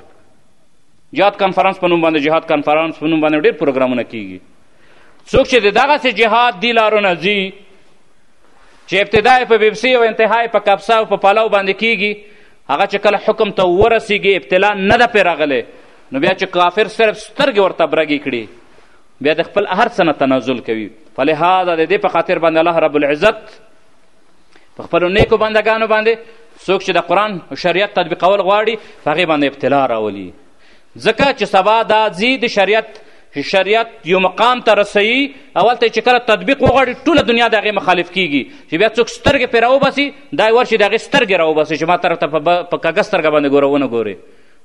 جهاد کانفرنس په نوم باندې جهاد کانفرنس په نوم باندې ډېر پروګرامونه کیږي څوک چې د دغسې جهاد دي لارو نه ځي چې ابتدا یې په ببسي او انتها یې په کپسه او په پلو باندې کیږي هغه چې کله حکم ته ورسیږي ابتلا نه ده پرې راغلی نو بیا چې کافر صرف سترګې ورته برګې کړي بیا د خپل هر څه نه تنازل کوي فلهذا د دې په خاطر باندې الله رب العزت په خپلو نیکو بندګانو باندې څوک چې د قرآن شریعت تطبیقول غواړي په هغې باندې ابتلا راولي ځکه چې سبا دا ځي د شریعت شریعت یو مقام ته رسوي او هلته چې کله تطبیق وغواړي ټوله دنیا د هغې مخالف کیږي چې بیا څوک سترګې پرې راوباسي دا یې ورشي د هغې سترګې راوباسي چې ما طرف ته په کږه سترګه باندې ګوره ونه ګورې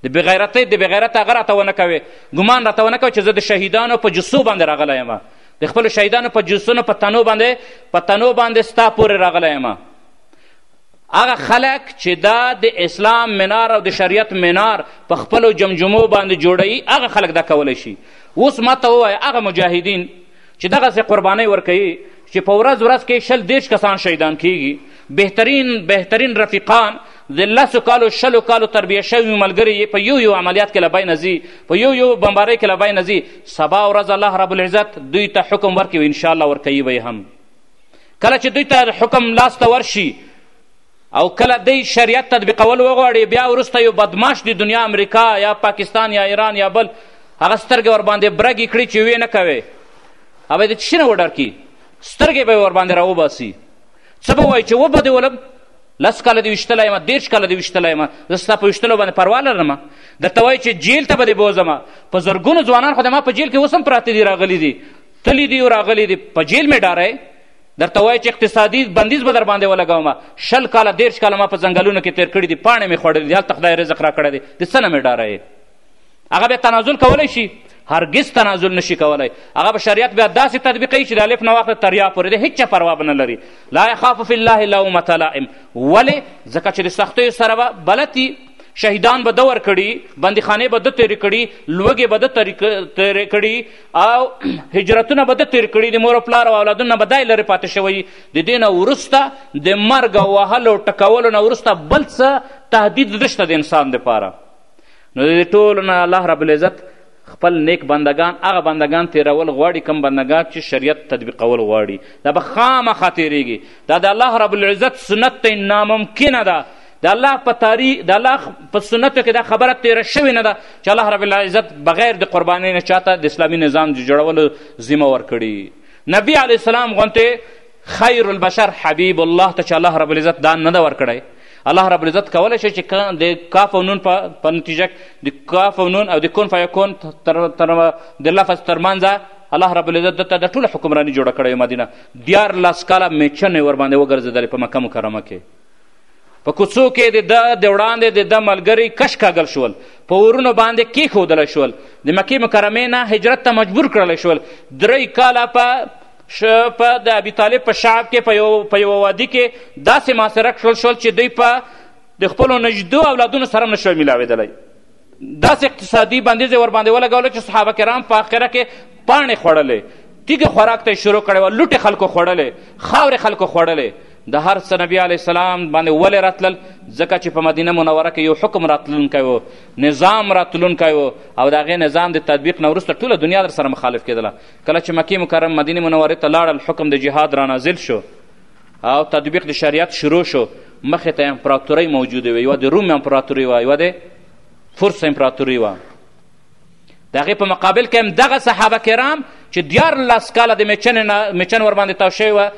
د بېغیرتۍ د بېغیرته هغه راته ونه کوې ګمان راته ونه کوې چې زه د شهیدانو په جثو باندې راغلی یم د خپلو شهیدانو په جثونو په تنو باندې په تنو باندې ستا پورې راغلی یم هغه خلک چې دا د اسلام منار او د شریعت منار په خپلو جمجمو باندې جوړوي هغه خلک دا کولی شي اوس ما ته ووایه هغه مجاهدین چې دغسې قربانۍ ورکوي چې په ورځ ورځ کې شل دېرش کسان شهیدان کیږي بهترین بهترین رفیقان د لسو کالو شلو کالو تربیه شوي ملګري یې په یو یو عملیات کې له بینه ځي په یو یو بمبارۍ کې له بینه ځي سبا ورځ الله رب العزت دوی ته حکم ورکوي انشاءالله ورکوي به هم کله چې دوی ته حکم لاس ته ورشي او کله دی شریعت تطبیقول وغواړي بیا وروسته یو بدماش د دنیا امریکا یا پاکستان یا ایران یا بل هغه سترګې ورباندې برګې کړي چې ویې نه کوې هغه د چی نه وډر کی سترګې به ورباندې راوباسي څه به وایي چې وبه دې ولم لس کاله دې ویشتلی یم دېرش کاله دې ویشتلی یم زه ستا په ویشتلو باندې پروا لرم درته وایي چې جیل ته به دې بوځم په زرګونو ځوانان خو د ما په جیل کې اوس هم پراته دي راغلي دي تللی دی راغلی دی په جیل مې ډارای درته وایي چې اقتصادي بندیز به در باندې ولګوم شل کاله دېرش کاله ما په ځنګلونو کې تېر کړي دي پاڼې مې خوړلي دي هلته خدای رزق راکړی دی د څه نه مې ډارایې هغه بیا تنازل کولی شي هرګز تنازل نشي کولی هغه به شریعت بیا داسې تطبیقوي چې د الف نه واخله تر یا پورې د هیچا پروا به نه لري لا یخاف فی الله لومة لائم ولې ځکه چې د سختیو سره به بلد دي شهیدان به ده ورکړي بندیخانې به ده تېرې کړي لوږې به ده تېرې کړي او هجرتونه به ده تیر کړي د مور پلار او اولادونه به دای لرې پاتې شوی د دې نه وروسته د مرګ او وهلو ټکولو نه وروسته بل څه تهدید نشته د انسان دپاره نو د ټولو نه الله رب العزت خپل نیک بندگان هغه بندگان تیرول غواړي کم بندگان چې شریعت تطبیقول غواړي دا به خامخا تیریږي دا د الله رب العزت سنت دی ناممکنه ده د الله په تاریخ د الله په سنتو کې دا خبره تېره شوې نه ده چې الله رب العزت بغیر د قربانۍ نه چاته د اسلامي نظام د جوړولو ذمه ورکړي نبی علیه السلام غونتې خیر البشر حبیب الله ته چې الله رب العزت دا نه ده ورکړی الله رب العزت کولی شي چې د کاف او نون په نتیجه د کاف او نون او د کون فیکون تر د لفظ ترمنځه الله رب العزت دته د ټوله حکمراني جوړه کړې مدینه دیارلس کاله میچنې ورباندې وګرځېدلې په مکه مکرمه کې په کوڅو کې د ده د وړاندې د ده ملګري کش کاږل شول په اورونو باندې کیښودل شول د مکې مکرمې نه هجرت ته مجبور کړل شول درې کاله په په د ابي طالب په شعب کې په یو په یوه وادي کې داسې محاصره کړل شول چې دوی په د خپلو نجدو اولادونو سره هم نه شول میلاوېدلی داسې اقتصادي بندیز یې ورباندې ولګولو چې صحابه کرام په آخره کې پاڼې خوړلې تیږه خوراک ته یې شروع کړې وه لوټې خلکو خوړلې خاورې خلکو خوړلې د هر څه نبی علیه السلام باندې ولې راتلل ځکه چې په مدینه منوره کې یو حکم راتلونکی و نظام راتلونکی و او د هغې نظام د تطبیق نه وروسته ټوله دنیا در سره مخالف کېدله کله چې مکې مکرم مدینې منورې ته لاړل حکم د جهاد رانازل شو او تطبیق د شریعت شروع شو مخې ته امپراتورۍ موجودې وې یوه د روم امپراتوري وه یوه د فرس امپراتوري وه د هغې په مقابل کې هم دغه صحابه کرام چې دیارلس کاله د میچنې نه میچن ورباندې تاو شوی وه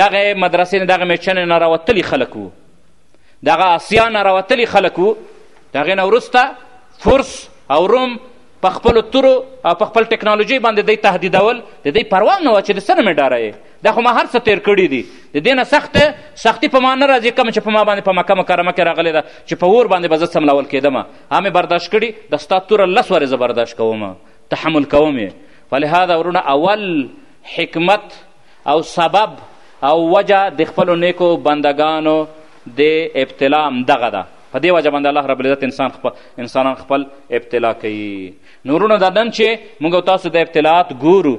دغه مدرسې نه دغه میچنې نه راوتلي خلک وو دغه اسیا نه راوتلي خلک وو د هغې نه وروسته فرس او روم په خپلو تورو او په خپل ټکنالوژۍ باندې دی تهدیدول د دی پروا نه وه چې د څه نه مې ډاره یې دا خو ما هر څه تیر کړي دي د دې نه سخته سختی په ما نه راځي کوم چې په ما باندې په مکه مکرمه کې راغلې ده چې په اور باندې به زه څملول کېدم همې برداشت کړي د ستا توره لس ورې زه برداشت کوم تحمل کوم یې فلهذا ورونه اول حکمت او سبب او وجه د خپلو نیکو بندګانو د ابتلا همدغه ده په دې وجه باندې الله رب العزت انسان خپل انسانان خپل ابتلا کوي نورونو دا نن چې موږ تاسو د ابتلاات ګورو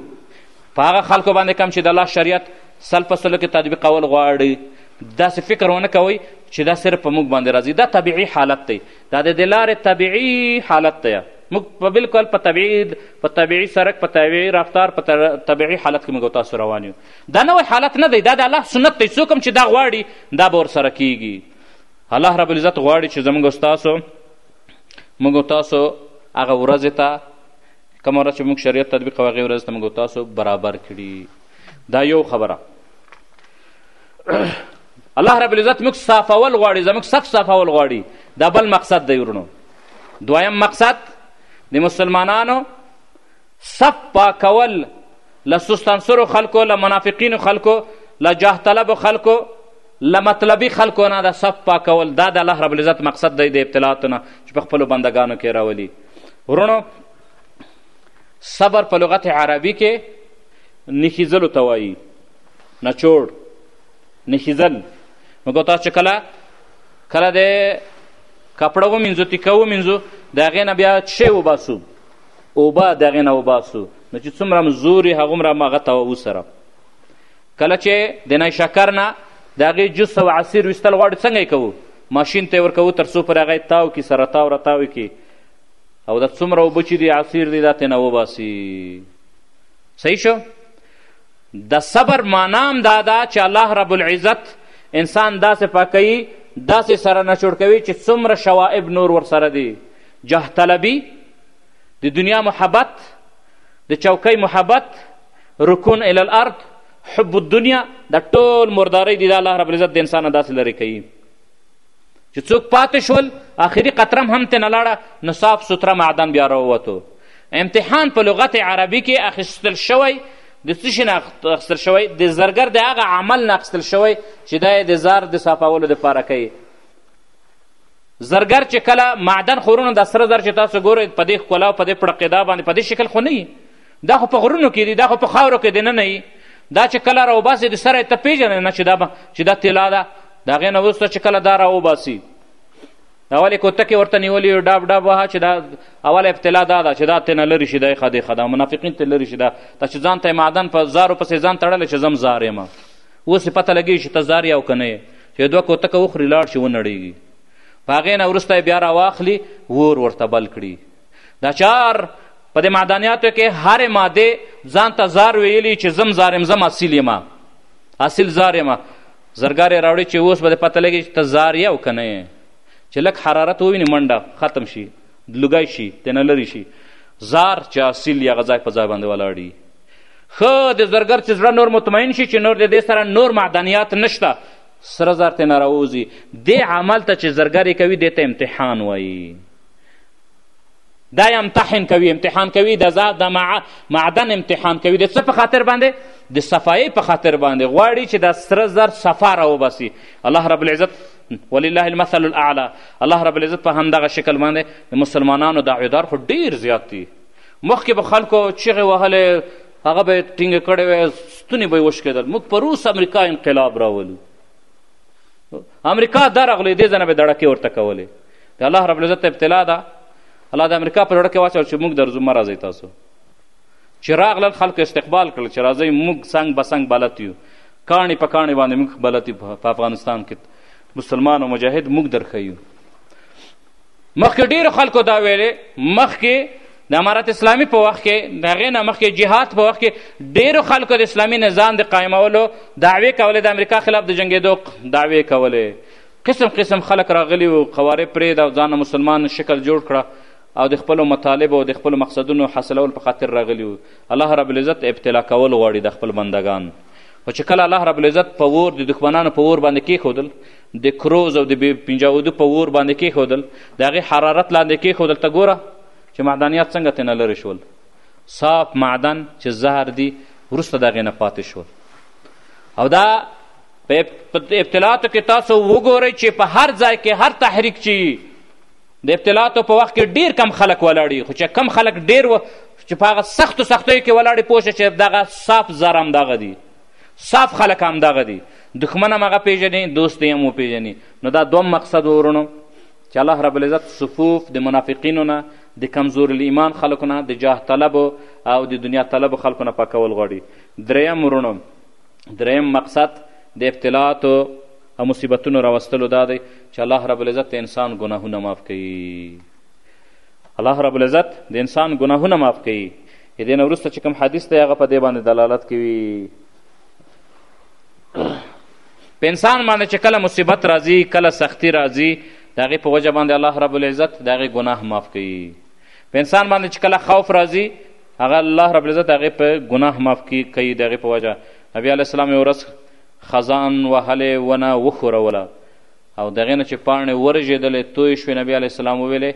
په هغه خلکو باندې کم چې د الله شریعت سل په سلو کې تطبیقول غواړي داسې فکر ونه کوئ چې دا صرف په موږ باندې راځي دا طبیعي حالت دی دا د دې لارې طبیعي حالت دی موږ په بلکل په طبیعي په طبیعي سرک په طبیعي رفتار په طبیعي حالت کې موږ تاسو روان یو دا نوی حالت نه دی دا د الله سنت دی څوک هم چې دا غواړي دا به ورسره کیږي الله رب العزت غواړي چې زموږ ستاسو موږ تاسو هغه ورځې ته کومه ورځ چې موږ شریعت تطبیق هغې ورځې ته موږ تاسو برابر کړي دا یو خبره الله رب العزت موږ صافول غواړي زموږ صف صافول غواړي دا بل مقصد دی ورونو دویم مقصد د مسلمانانو صف پاکول له سستانسرو خلکو له منافقینو خلکو له جاه طلبو خلکو له مطلبي خلکو نه د صف پاکول دا د الله رب العزت مقصد دی د ابتلاعاتو نه چې په خپلو بندګانو کې راولي ورونو صبر په لغت عربي کې نښیځلو ته وایي نچوړ نښیدل موږ تاسو چې کله کله د کپړه ومینځو تیکه ومینځو د هغې نه بیا شی وباسو اوبه د هغې نه وباسو نو چې څومره هم زور یې هغومره هم هغه ته وسره کله چې د نی شکر نه د هغې جوس او عصیر ویستل غواړو څنګه یې کوو ماشین ته یې ورکوو تر څو پورې هغه یې تاو کړي سره تاو راتاو کړي او دا څومره اوبه چې دي عصیر دی دا ترې نه وباسي صحیح شو د صبر معنا هم دا ده چې الله رب العزت انسان داسې پاکوي داسې سره نچوړ کوي چې څومره شوائب نور ورسره دي جاه طلبي د دنیا محبت د چوکۍ محبت رکون الی الارض حب الدنیا د ټول مردارۍ دي د الله رب العزت د انسان داسې لرې کوي چې څوک پاتې شول آخري قطرم هم ترې نه لاړه نو صاف سوتره معدن بیا راووتو امتحان په لغت عربي کې اخیستل شوی د څه شي نه اخیستل شوی د زرګر د هغه عمل نه اخیستل شوی چې دا یې د زار د صافولو دپاره کوي زرګر چې کله معدن خورونه د سره زر چې تاسو ګورئ په دې ښکلا او په دې پړقېدا باندې په دې شکل خو نه دا خو په غرونو کې دي دا خو په خاورو کې دننه یي دا چې کله راوباسي د سره یې ته پېژنې نه چې دا چې دا طلا ده د هغې نه وروسته چې کله دا راوباسي اول یې کوتکې ورته نیولي یو ډاب ډاب وهه چې دا اوله ابتلا دا ده چې دا تېنه لرې شي دا یې ښه دی ښه ده منافقین ترې لرې شي دا دا چې ځان ته یې معدن په زارو پسې ځان تړلی چې زم زار یم اوس یې پته لګېږي چې ته زار یې او که نه یې چې دوه کوتکه وخوري لاړ شي ونړېږي په هغې نه وروسته یې بیا راواخلي ور ورته بل کړي دا چار په دې معدنیاتو کې هرې مادې ځان ته زار ویلي چې زم زارم زم اصیل یم اصیل زار یم زرګار یې راوړي چې اوس به دې پته لګي چې ته زار یې او که نه یې چې لږ حرارت وویني منډه ختم شي لوګی شي تېنه لرې شي زار چې اصیل یې هغه ځای په ځای باندې ولاړ وي ښه د زرګر چې زړه نور مطمئن شي چې نور د دې سره نور معدنیات نشته سره زر ترې نه راووځي دې عمل ته چې زرګر یې کوي دې ته امتحان وایي دا امتحان کوي امتحان کوي د د معدن امتحان کوي د څه په خاطر باندې د صفایۍ په خاطر باندې غواړي چې دا سره زر صفا راوباسي الله رب العزت ولله المثل الاعلی الله رب العزت په همدغه شکل باندې د مسلمانانو دعویدار خو ډیر زیات دي مخکې به خلکو چیغې وهلې هغه به یې ټینګې کړې وې ستونې به یې وشکېدل موږ په روس امریکا انقلاب راولو امریکا درغلې دې ځنه به دړکې ورته کولې د الله رب العزت ابتلا ده الله د امریکا په زړه کې واچول چې موږ درځو مه راځئ تاسو چې راغلل خلکو استقبال کړل چې راځئ موږ څنګ به څنګ بلد یو کاڼي په کاڼي باندې موږ بلد یو په افغانستان کې مسلمان او مجاهد موږ درښیو مخکې ډېرو خلکو دا ویلې مخکې د امارت اسلامي په وخت کې د هغې نه مخکې جهاد په وخت کې ډېرو خلکو د اسلامي نظام د قایمولو دعوې کولې د امریکا خلاف د جنګېدو دعوې کولې قسم قسم خلک راغلي وو قواره پرېږده او ځان مسلمان شکل جوړ کړه او د خپلو مطالبو او د خپلو مقصدونو حاصلول په خاطر راغلي وو الله رب العزت ابتلا کول غواړي د خپل بندګان خو چې کله الله رب العزت په ور د دښمنانو په ور باندې کېښودل د کروز او د پنجاودو په ور باندې کېښودل د هغې حرارت لاندې کېښودل ته ګوره چې معدنیات څنګه ترې نه لرې شول صاف معدن چې زهر دي وروسته د هغې نه پاتې شول او دا په ابتلاعاتو کې تاسو وګورئ چې په هر ځای کې هر تحریک چې د ابتلاعاتو په وخت کې ډیر کم خلک ولاړي خو چې کم خلک ډیر و چې په هغه سختو سختیو کې ولاړي پوه چې دغه صاف زر همدغه دي صاف خلک همدغه دي دښمن هم هغه پېژني دوست یې هم وپېژني نو دا دوم مقصد ورونو چې الله رب العزت صفوف د منافقینو نه د کمزور ایمان خلکو نه د جاه طلبو او د دنیا طلبو خلکو نه پاکول غواړي دریم ورونو دریم مقصد د ابتلاعاتو او مصیبتونو راوستلو دا دی چې الله رب العزت د انسان ګناهونه معاف کوي الله رب العزت د انسان ګناهونه معاف کوي د دې نه وروسته چې کوم حدیث دی هغه په دې باندې دلالت کوي په انسان باندې چې کله مصیبت راځي کله سختی راځي د هغې په وجه باندې الله رب العزت د هغې ګناه معاف کوي په انسان باندې چې کله خوف راځي هغه الله رب العزت هغې په ګناه معاف کی کوي د هغې په وجه نبی علیه السلام یو ورځ خزان وهلې ونه وښوروله او د هغې نه چې پاڼې ورژېدلې توی شوې نبی علیه السلام وویلې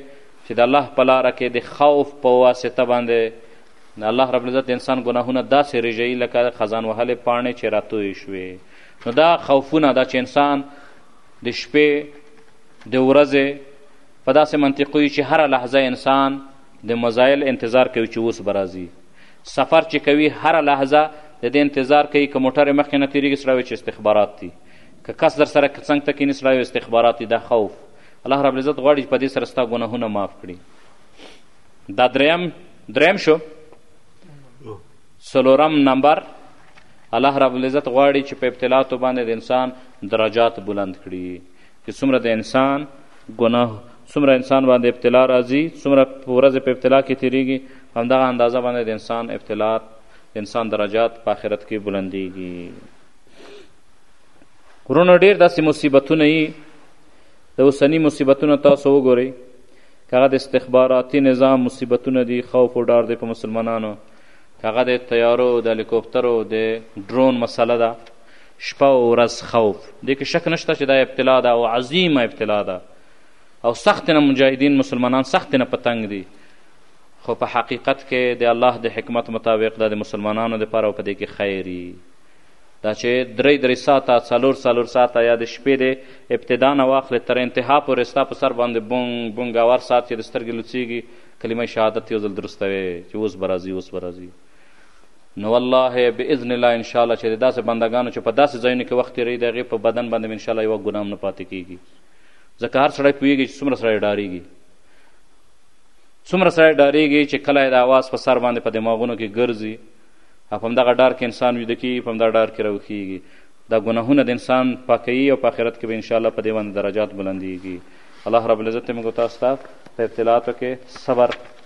چې د الله په لاره کې د خوف په واسطه باندې د الله رب العزت د انسان ګناهونه داسې رژوي لکه خزان وهلې پاڼې چې راتوی شوې نو دا خوفونه دا چې انسان د شپې د ورځې په داسې منطقوي چې هره لحظه انسان د مزایل انتظار کوي چې اوس به راځي سفر چې کوي هره لحظه د دې انتظار کوي که موټر یې مخکې نه تېرېږي سړی وایي چې استخبارات دي که کس در سره څنګ ته کینی سړی استخبارات دي دا خوف الله رب العزت غواړي په دې سره ستا ګناهونه معاف کړي دا دریم دریم شو څلورم نمبر الله رب العزت غواړي چې په ابتلااتو باندې د انسان درجات بلند کړي چې څومره د انسان ګناه څومره انسان باندې ابتلا راځي څومره ورځې په ابتلا کې تیریږي همدغه اندازه باندې د انسان ابتلا د انسان درجات په آخرت کې بلندیږي ورونو ډیر داسې مصیبتونه یي د اوسني مصیبتونه تاسو وګورئ که هغه د استخباراتي نظام مصیبتونه دي خوف و ډار دی په مسلمانانو که هغه د طیارو د هلیکوپترو د ډرون مسله ده شپه او ورځ خوف دې کې شک نشته چې دا ابتلا ده او عظیمه ابتلا ده او سخت نه مجاهدین مسلمانان سخت نه پتنګ دي خو په حقیقت کې د الله د حکمت مطابق دا د مسلمانانو دپاره او په دې کې خیري دا چې درې درې ساعته څلور څلور ساعته یا د شپې د ابتدا نه واخلې تر انتها پورې ستا په سر باندې بونګ بونګ اور ساعت چې د سترګې لوڅېږي کلمه شهادت یو ځل درستوې چې اوس به راځي اوس به راځي نو والله باذن الله ان شاء الله چې د داسې بندګانو چې په داسې ځایونو کې وخت تېروي د هغې په بدن باندې ان شاء الله یوه ګناه هم نه پاتې کېږي ځکه هر سړی پوهېږي چې څومره سړی ډارېږي څومره سړی ډارېږي چې کله یې د اواز په سر باندې په دماغونو کې ګرځي او په همدغه ډار کې انسان ویده کېږي په همدغه ډار کې راوښېږي دا ګناهونه د انسان پاکوي او په آخرت کې به انشاءالله په دې باندې درجات بلندېږي الله رب العزت موږ تاسو ته په ابتلاعاتو کې صبر